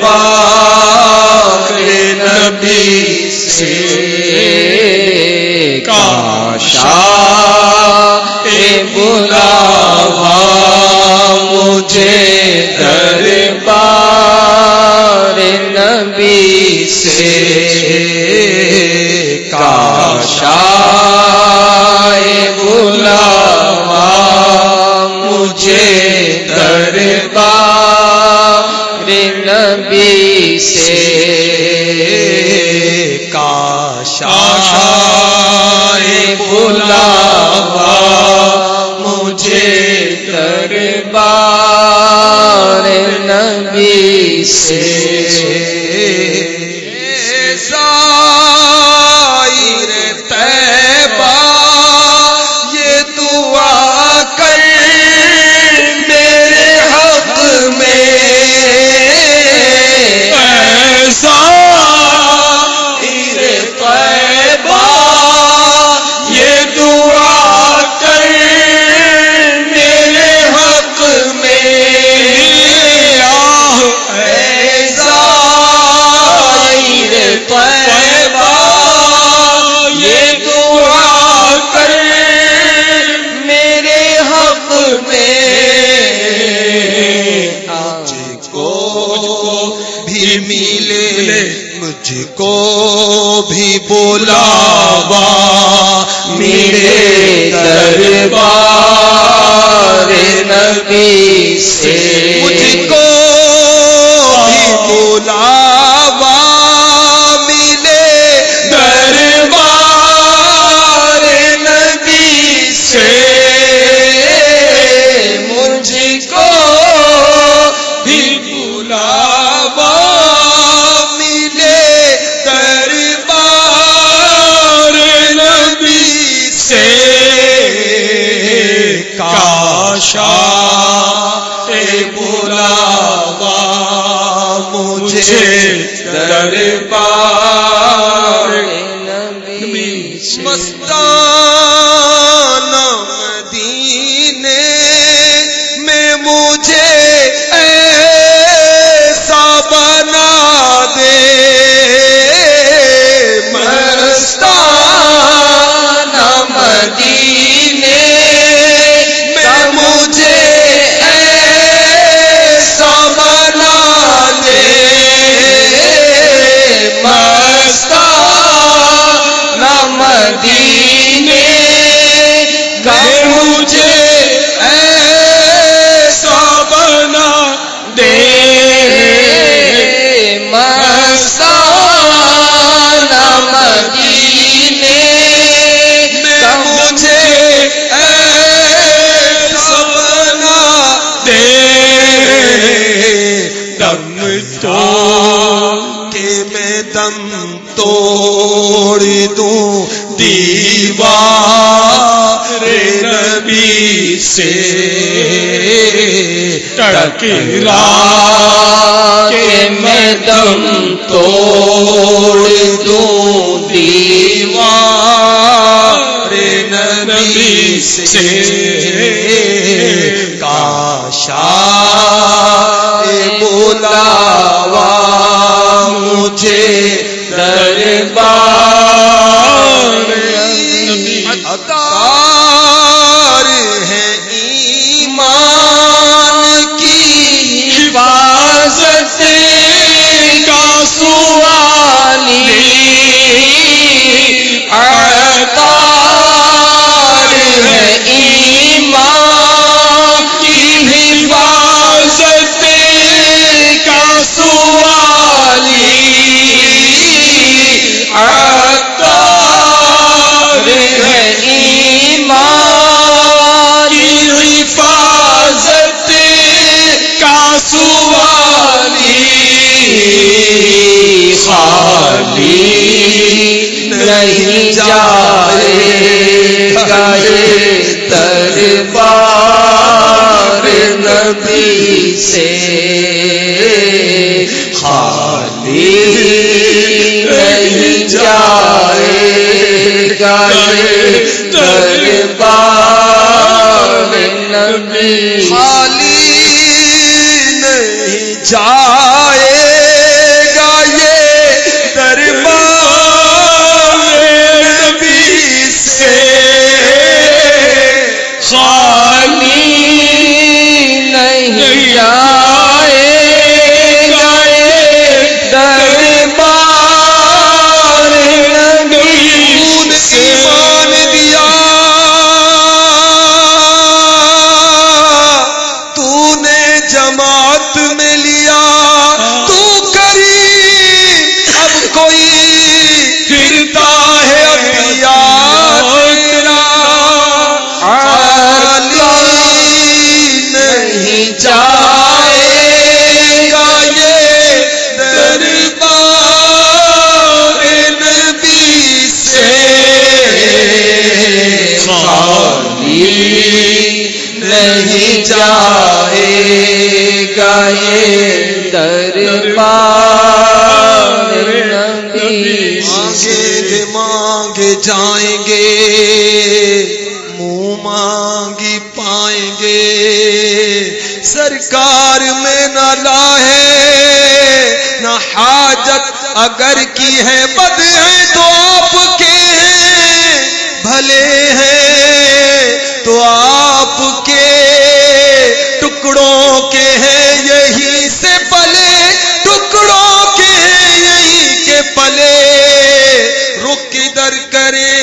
پاک نبی سے کاشا بلاوا مجھے در دربار نبی سے کاشا شاشا بولا مجھے دربار نبی سے اے بلاوا مجھے دربار نبی مستان میں دم توڑ دوں دیوار نبی سے ٹکرا کے میں دم توڑ دوں دیوار نبی سے خالی نہیں جائے گئے دربار نبی سے خالی نہیں جائے گئے دربار نبی خالی نہیں جائے نہیں اگر کی ہے بد ہے تو آپ کے ہیں، بھلے ہیں تو آپ کے ٹکڑوں کے ہیں، یہی سے پلے، ٹکڑوں کے ہیں، یہی کے پلے۔ رک ادھر کرے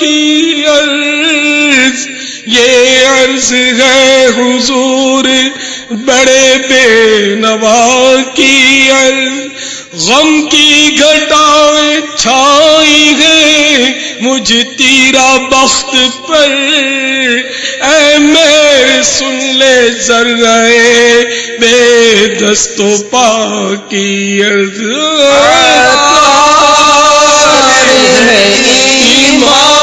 کی عرض یہ عرض ہے حضور بڑے بے نوا کی عرض۔ غم کی گھٹائیں چھائی گئے مجھ تیرا بخت پر۔ اے میں سن لے زر گئے بے دستو پا کی عرض۔ ہے ایمان